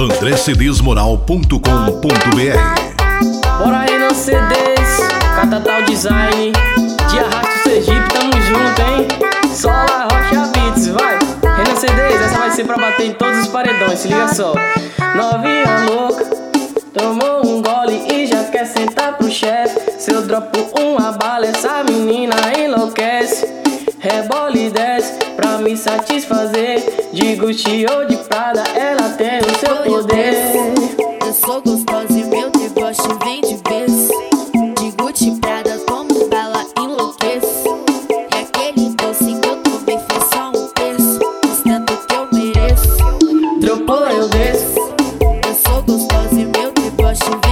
andrecedesmoral.com.br Bora aí no CDs, Catatal Design, de Arrasto Sergipe, tamo junto, hein? Sola Rocha Beats, vai! Renan CDs, essa vai ser pra bater em todos os paredões, se liga só. Novinha louca, tomou um gole e já quer sentar pro chefe. Se eu dropo uma bala, essa menina enlouquece. Pra me satisfazer. De Gucci ou de Prada, ela tem o seu poder. Eu sou gostosa e meu deboche vem de vez. De Gucci Prada, como bala enlouqueço. E aquele doce que eu tomei foi só um terço. Mas tanto que eu mereço. Dropou, eu desço. Eu sou gostosa e meu deboche vem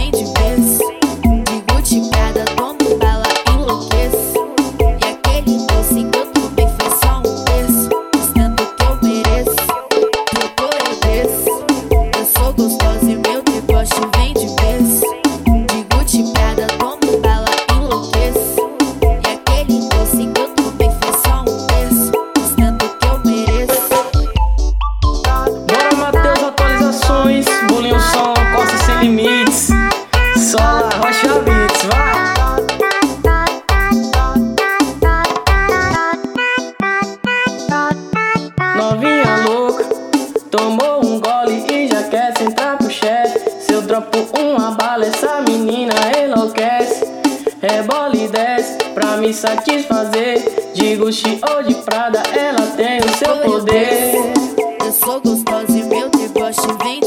bala, essa menina enlouquece. Rebola e desce pra me satisfazer. De Gucci ou de Prada, ela tem o seu poder. Eu sou gostosa e meu deboche vem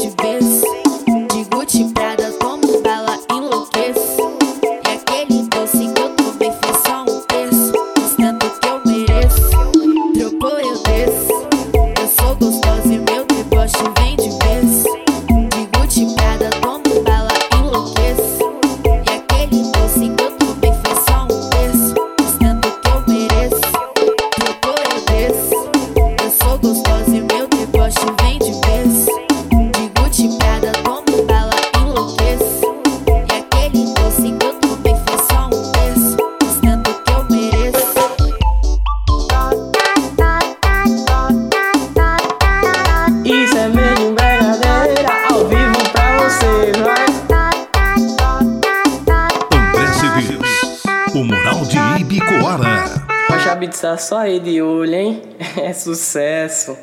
de Ibicoara. Rocha Beats tá só aí de olho, hein? É sucesso.